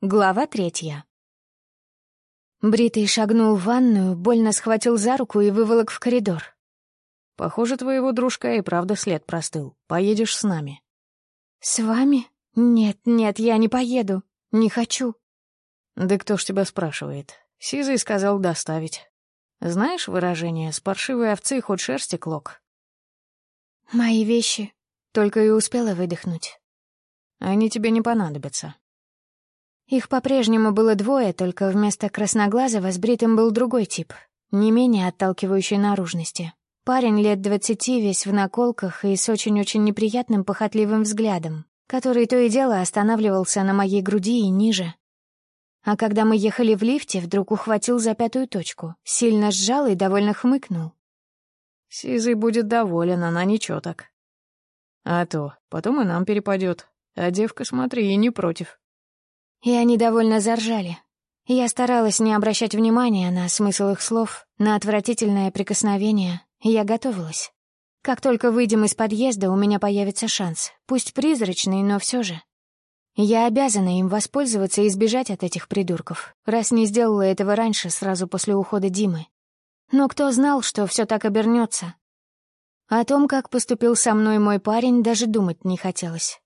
Глава третья. Бритый шагнул в ванную, больно схватил за руку и выволок в коридор. «Похоже, твоего дружка и правда след простыл. Поедешь с нами». «С вами? Нет, нет, я не поеду. Не хочу». «Да кто ж тебя спрашивает? Сизый сказал доставить. Знаешь выражение «с паршивой овцы хоть шерсти клок»?» «Мои вещи». Только и успела выдохнуть. «Они тебе не понадобятся. Их по-прежнему было двое, только вместо красноглазого с бритым был другой тип, не менее отталкивающей наружности. Парень лет двадцати, весь в наколках и с очень-очень неприятным похотливым взглядом, который то и дело останавливался на моей груди и ниже. А когда мы ехали в лифте, вдруг ухватил за пятую точку, сильно сжал и довольно хмыкнул. «Сизый будет доволен, она ничего так. А то, потом и нам перепадет. А девка, смотри, и не против». И они довольно заржали. Я старалась не обращать внимания на смысл их слов, на отвратительное прикосновение. Я готовилась. Как только выйдем из подъезда, у меня появится шанс. Пусть призрачный, но все же. Я обязана им воспользоваться и избежать от этих придурков, раз не сделала этого раньше, сразу после ухода Димы. Но кто знал, что все так обернется? О том, как поступил со мной мой парень, даже думать не хотелось.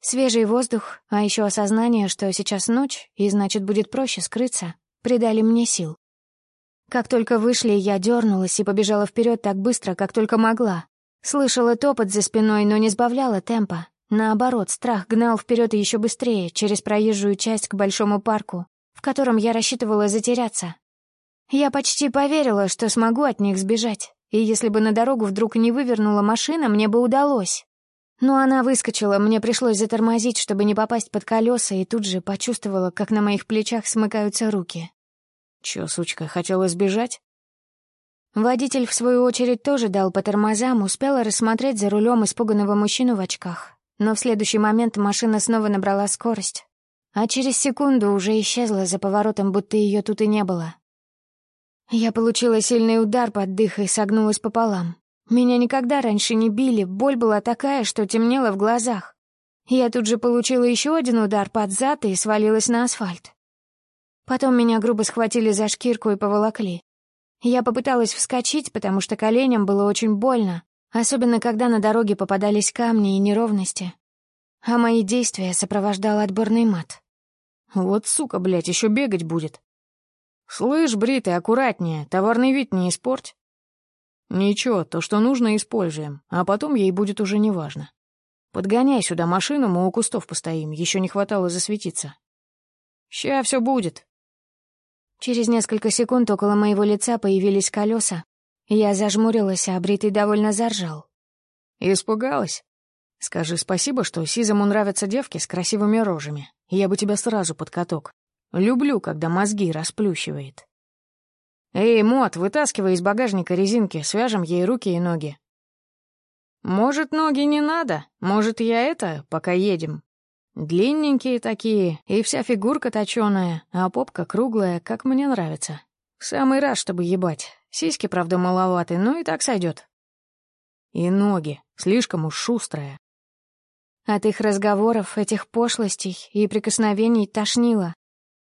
Свежий воздух, а еще осознание, что сейчас ночь, и значит, будет проще скрыться, придали мне сил. Как только вышли, я дернулась и побежала вперед так быстро, как только могла. Слышала топот за спиной, но не сбавляла темпа. Наоборот, страх гнал вперед еще быстрее, через проезжую часть к большому парку, в котором я рассчитывала затеряться. Я почти поверила, что смогу от них сбежать, и если бы на дорогу вдруг не вывернула машина, мне бы удалось. Но она выскочила, мне пришлось затормозить, чтобы не попасть под колеса, и тут же почувствовала, как на моих плечах смыкаются руки. Чё, сучка, хотела сбежать? Водитель, в свою очередь, тоже дал по тормозам, успела рассмотреть за рулем испуганного мужчину в очках. Но в следующий момент машина снова набрала скорость. А через секунду уже исчезла за поворотом, будто ее тут и не было. Я получила сильный удар под дых и согнулась пополам. Меня никогда раньше не били, боль была такая, что темнело в глазах. Я тут же получила еще один удар под зад и свалилась на асфальт. Потом меня грубо схватили за шкирку и поволокли. Я попыталась вскочить, потому что коленям было очень больно, особенно когда на дороге попадались камни и неровности. А мои действия сопровождал отборный мат. «Вот сука, блядь, еще бегать будет!» «Слышь, Бритый, аккуратнее, товарный вид не испорть!» «Ничего, то, что нужно, используем, а потом ей будет уже неважно. Подгоняй сюда машину, мы у кустов постоим, еще не хватало засветиться». «Ща все будет». Через несколько секунд около моего лица появились колеса. Я зажмурилась, а Бритый довольно заржал. «Испугалась? Скажи спасибо, что Сизому нравятся девки с красивыми рожами. Я бы тебя сразу под каток. Люблю, когда мозги расплющивает». «Эй, Мот, вытаскивай из багажника резинки, свяжем ей руки и ноги». «Может, ноги не надо? Может, я это, пока едем?» Длинненькие такие, и вся фигурка точёная, а попка круглая, как мне нравится. В самый раз, чтобы ебать. Сиськи, правда, маловаты, но и так сойдет. И ноги, слишком уж шустрая. От их разговоров, этих пошлостей и прикосновений тошнило.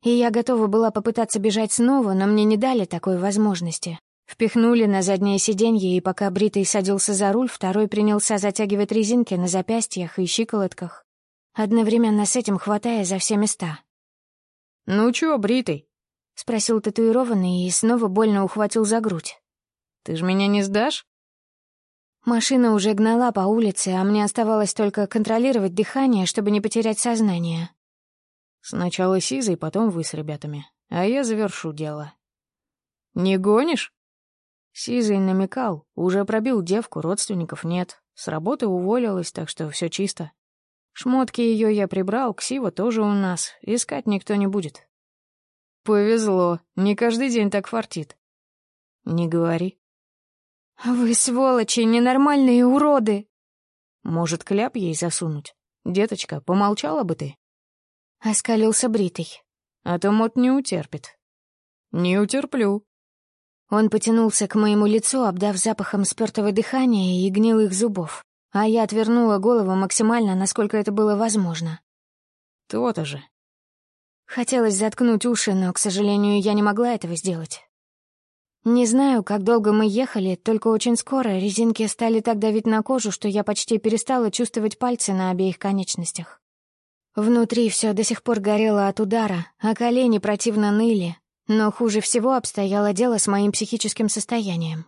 И я готова была попытаться бежать снова, но мне не дали такой возможности. Впихнули на заднее сиденье, и пока Бритый садился за руль, второй принялся затягивать резинки на запястьях и щиколотках, одновременно с этим хватая за все места. «Ну чё, Бритый?» — спросил татуированный и снова больно ухватил за грудь. «Ты ж меня не сдашь?» Машина уже гнала по улице, а мне оставалось только контролировать дыхание, чтобы не потерять сознание. Сначала Сизой, потом вы с ребятами. А я завершу дело. Не гонишь? Сизой намекал, уже пробил девку, родственников нет. С работы уволилась, так что все чисто. Шмотки ее я прибрал, ксива тоже у нас. Искать никто не будет. Повезло, не каждый день так фартит. Не говори. Вы, сволочи, ненормальные уроды. Может, кляп ей засунуть? Деточка, помолчала бы ты? Оскалился бритый. А то мот не утерпит. Не утерплю. Он потянулся к моему лицу, обдав запахом спёртого дыхания и гнилых зубов, а я отвернула голову максимально, насколько это было возможно. То-то же. Хотелось заткнуть уши, но, к сожалению, я не могла этого сделать. Не знаю, как долго мы ехали, только очень скоро резинки стали так давить на кожу, что я почти перестала чувствовать пальцы на обеих конечностях. Внутри все до сих пор горело от удара, а колени противно ныли, но хуже всего обстояло дело с моим психическим состоянием.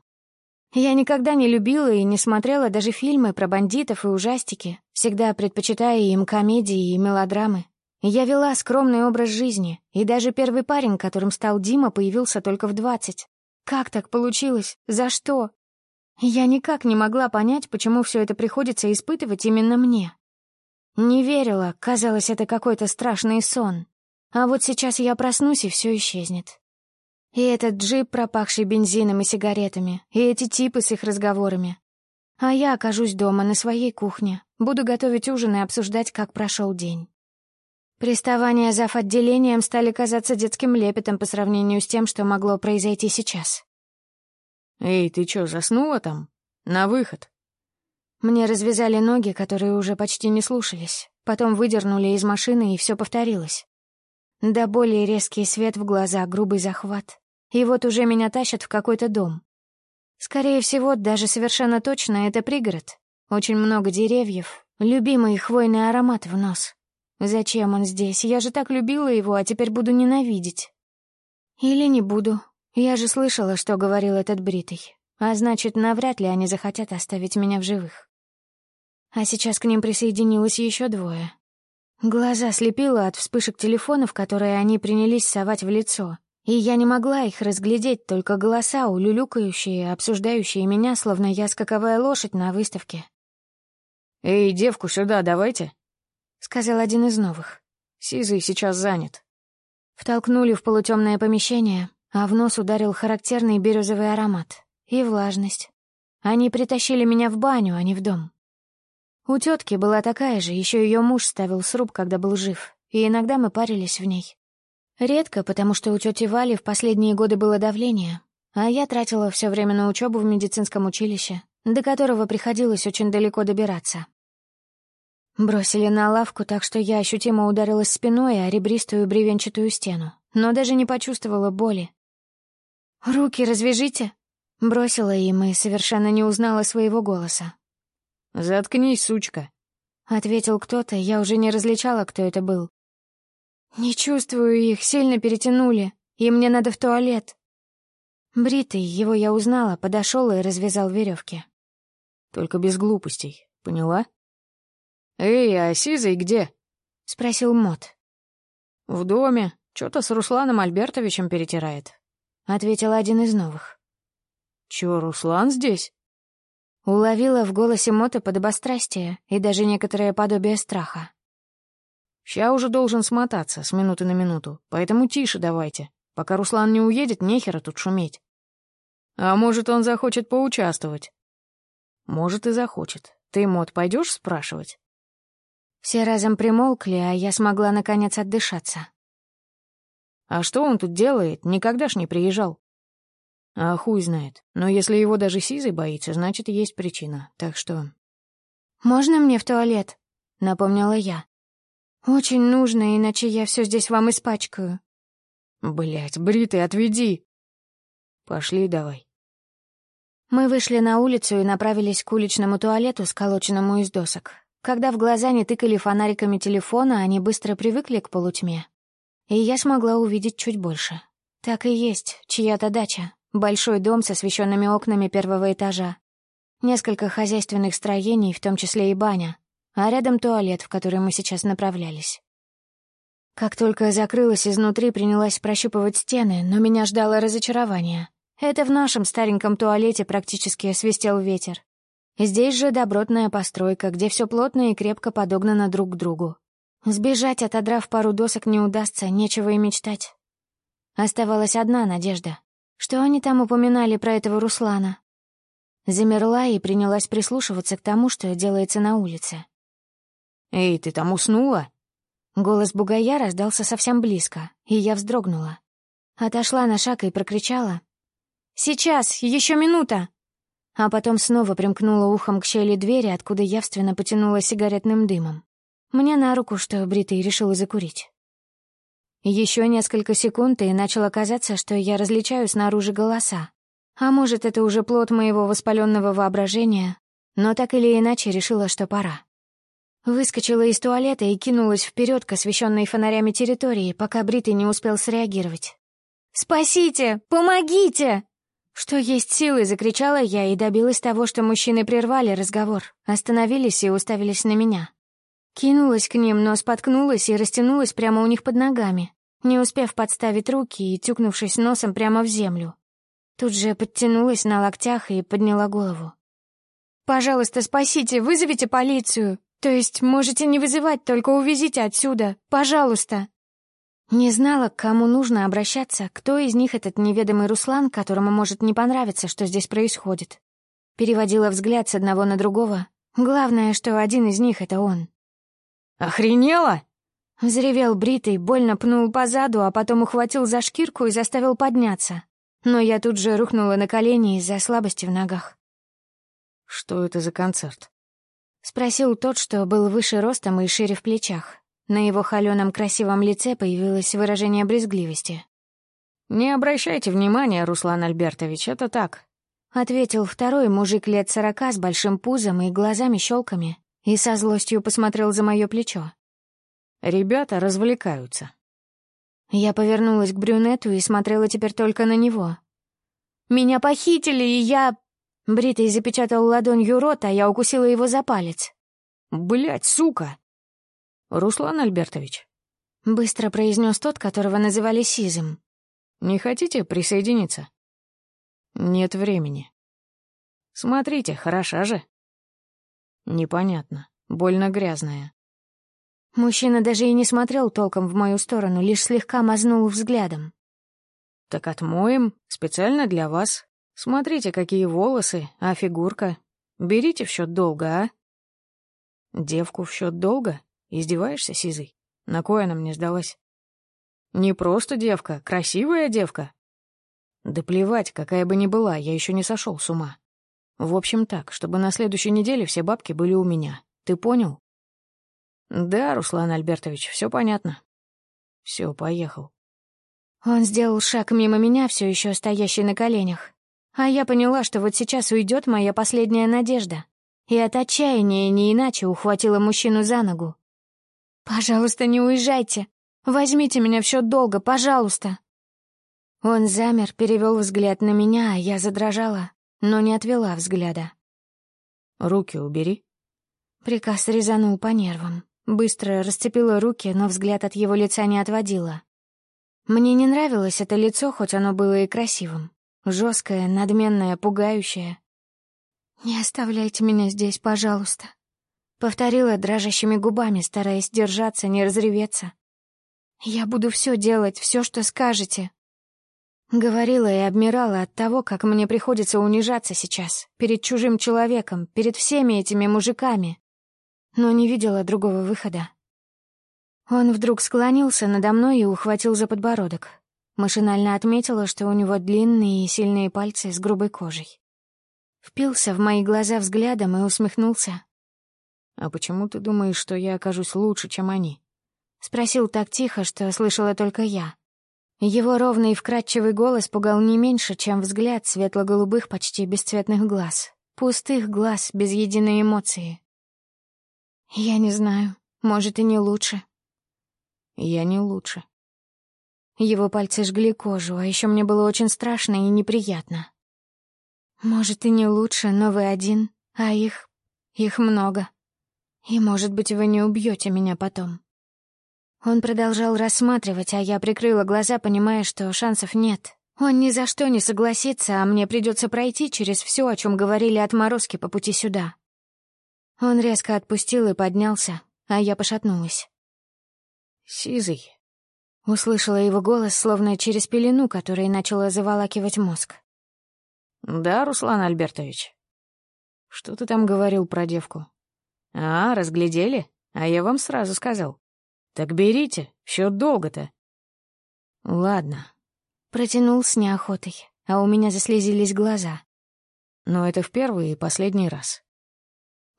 Я никогда не любила и не смотрела даже фильмы про бандитов и ужастики, всегда предпочитая им комедии и мелодрамы. Я вела скромный образ жизни, и даже первый парень, которым стал Дима, появился только в двадцать. Как так получилось? За что? Я никак не могла понять, почему все это приходится испытывать именно мне. Не верила, казалось, это какой-то страшный сон. А вот сейчас я проснусь, и все исчезнет. И этот джип, пропахший бензином и сигаретами, и эти типы с их разговорами. А я окажусь дома на своей кухне, буду готовить ужин и обсуждать, как прошел день. Приставания зав. отделением стали казаться детским лепетом по сравнению с тем, что могло произойти сейчас. «Эй, ты чё, заснула там? На выход!» Мне развязали ноги, которые уже почти не слушались. Потом выдернули из машины, и все повторилось. Да более резкий свет в глаза, грубый захват. И вот уже меня тащат в какой-то дом. Скорее всего, даже совершенно точно это пригород. Очень много деревьев, любимый хвойный аромат в нос. Зачем он здесь? Я же так любила его, а теперь буду ненавидеть. Или не буду. Я же слышала, что говорил этот бритый. А значит, навряд ли они захотят оставить меня в живых. А сейчас к ним присоединилось еще двое. Глаза слепило от вспышек телефонов, которые они принялись совать в лицо. И я не могла их разглядеть, только голоса, улюлюкающие, обсуждающие меня, словно я скаковая лошадь на выставке. «Эй, девку сюда давайте», — сказал один из новых. «Сизый сейчас занят». Втолкнули в полутемное помещение, а в нос ударил характерный бирюзовый аромат и влажность. Они притащили меня в баню, а не в дом. У тетки была такая же, еще ее муж ставил сруб, когда был жив, и иногда мы парились в ней. Редко, потому что у тети Вали в последние годы было давление, а я тратила все время на учебу в медицинском училище, до которого приходилось очень далеко добираться. Бросили на лавку, так что я ощутимо ударилась спиной о ребристую бревенчатую стену, но даже не почувствовала боли. «Руки развяжите!» — бросила им и совершенно не узнала своего голоса. «Заткнись, сучка», — ответил кто-то, я уже не различала, кто это был. «Не чувствую их, сильно перетянули, и мне надо в туалет». Бритый, его я узнала, подошел и развязал веревки. «Только без глупостей, поняла?» «Эй, а Сизый где?» — спросил Мот. «В доме. Что-то с Русланом Альбертовичем перетирает», — ответил один из новых. «Чё, Руслан здесь?» Уловила в голосе Мота подобострастие и даже некоторое подобие страха. «Ща уже должен смотаться с минуты на минуту, поэтому тише давайте. Пока Руслан не уедет, нехера тут шуметь. А может, он захочет поучаствовать?» «Может, и захочет. Ты, Мот, пойдешь спрашивать?» Все разом примолкли, а я смогла наконец отдышаться. «А что он тут делает? Никогда ж не приезжал». А хуй знает. Но если его даже Сизый боится, значит, есть причина. Так что... «Можно мне в туалет?» — напомнила я. «Очень нужно, иначе я все здесь вам испачкаю». Блять, Бритый, отведи!» «Пошли давай». Мы вышли на улицу и направились к уличному туалету, сколоченному из досок. Когда в глаза не тыкали фонариками телефона, они быстро привыкли к полутьме. И я смогла увидеть чуть больше. Так и есть, чья-то дача, Большой дом с освещенными окнами первого этажа. Несколько хозяйственных строений, в том числе и баня. А рядом туалет, в который мы сейчас направлялись. Как только закрылась изнутри, принялась прощупывать стены, но меня ждало разочарование. Это в нашем стареньком туалете практически свистел ветер. Здесь же добротная постройка, где все плотно и крепко подогнано друг к другу. Сбежать, отодрав пару досок, не удастся, нечего и мечтать. Оставалась одна надежда что они там упоминали про этого Руслана? Замерла и принялась прислушиваться к тому, что делается на улице. «Эй, ты там уснула?» Голос бугая раздался совсем близко, и я вздрогнула. Отошла на шаг и прокричала. «Сейчас! Еще минута!» А потом снова примкнула ухом к щели двери, откуда явственно потянула сигаретным дымом. Мне на руку, что Бритый решила закурить. Еще несколько секунд, и начало казаться, что я различаю снаружи голоса. А может, это уже плод моего воспаленного воображения, но так или иначе решила, что пора. Выскочила из туалета и кинулась вперед к освещенной фонарями территории, пока Бритый не успел среагировать. «Спасите! Помогите!» Что есть силы, закричала я и добилась того, что мужчины прервали разговор, остановились и уставились на меня. Кинулась к ним, но споткнулась и растянулась прямо у них под ногами, не успев подставить руки и тюкнувшись носом прямо в землю. Тут же подтянулась на локтях и подняла голову. «Пожалуйста, спасите, вызовите полицию. То есть можете не вызывать, только увезите отсюда. Пожалуйста!» Не знала, к кому нужно обращаться, кто из них этот неведомый Руслан, которому может не понравиться, что здесь происходит. Переводила взгляд с одного на другого. Главное, что один из них — это он. «Охренела?» Взревел бритый, больно пнул по заду, а потом ухватил за шкирку и заставил подняться. Но я тут же рухнула на колени из-за слабости в ногах. «Что это за концерт?» Спросил тот, что был выше ростом и шире в плечах. На его холеном красивом лице появилось выражение брезгливости. «Не обращайте внимания, Руслан Альбертович, это так», — ответил второй мужик лет сорока с большим пузом и глазами-щелками и со злостью посмотрел за мое плечо. «Ребята развлекаются». Я повернулась к брюнету и смотрела теперь только на него. «Меня похитили, и я...» Бритый запечатал ладонью рот, а я укусила его за палец. Блять, сука!» «Руслан Альбертович», — быстро произнес тот, которого называли Сизым. «Не хотите присоединиться?» «Нет времени». «Смотрите, хороша же». «Непонятно. Больно грязная». Мужчина даже и не смотрел толком в мою сторону, лишь слегка мазнул взглядом. «Так отмоем, специально для вас. Смотрите, какие волосы, а фигурка. Берите в счет долга, а?» «Девку в счет долга?» Издеваешься, Сизый? На кой она мне сдалась? Не просто девка, красивая девка. Да плевать, какая бы ни была, я еще не сошел с ума. В общем так, чтобы на следующей неделе все бабки были у меня. Ты понял? Да, Руслан Альбертович, все понятно. Все, поехал. Он сделал шаг мимо меня, все еще стоящий на коленях. А я поняла, что вот сейчас уйдет моя последняя надежда. И от отчаяния не иначе ухватила мужчину за ногу. «Пожалуйста, не уезжайте. Возьмите меня в счет долга, пожалуйста». Он замер, перевел взгляд на меня, а я задрожала, но не отвела взгляда. «Руки убери». Приказ резанул по нервам. Быстро расцепила руки, но взгляд от его лица не отводила. Мне не нравилось это лицо, хоть оно было и красивым. Жесткое, надменное, пугающее. «Не оставляйте меня здесь, пожалуйста», Повторила дрожащими губами, стараясь держаться, не разреветься. «Я буду все делать, все, что скажете». Говорила и обмирала от того, как мне приходится унижаться сейчас, перед чужим человеком, перед всеми этими мужиками. Но не видела другого выхода. Он вдруг склонился надо мной и ухватил за подбородок. Машинально отметила, что у него длинные и сильные пальцы с грубой кожей. Впился в мои глаза взглядом и усмехнулся, «А почему ты думаешь, что я окажусь лучше, чем они?» Спросил так тихо, что слышала только я. Его ровный и вкрадчивый голос пугал не меньше, чем взгляд светло-голубых, почти бесцветных глаз. Пустых глаз, без единой эмоции. «Я не знаю. Может, и не лучше». «Я не лучше». Его пальцы жгли кожу, а еще мне было очень страшно и неприятно. «Может, и не лучше, но вы один, а их... их много». И, может быть, вы не убьете меня потом. Он продолжал рассматривать, а я прикрыла глаза, понимая, что шансов нет. Он ни за что не согласится, а мне придется пройти через все, о чем говорили отморозки по пути сюда. Он резко отпустил и поднялся, а я пошатнулась. «Сизый», — услышала его голос, словно через пелену, которая начала заволакивать мозг. «Да, Руслан Альбертович. Что ты там говорил про девку?» «А, разглядели? А я вам сразу сказал. Так берите, счет долго-то». «Ладно». Протянул с неохотой, а у меня заслезились глаза. Но это в первый и последний раз.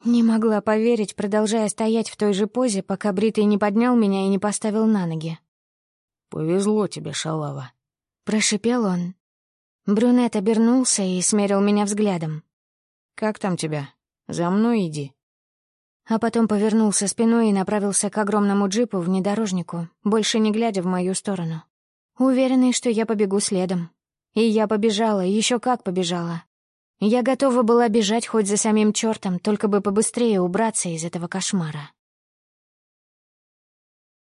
Не могла поверить, продолжая стоять в той же позе, пока Бритый не поднял меня и не поставил на ноги. «Повезло тебе, шалава», — прошипел он. Брюнет обернулся и смерил меня взглядом. «Как там тебя? За мной иди». А потом повернулся спиной и направился к огромному джипу внедорожнику, больше не глядя в мою сторону. Уверенный, что я побегу следом. И я побежала, еще как побежала. Я готова была бежать хоть за самим чертом, только бы побыстрее убраться из этого кошмара.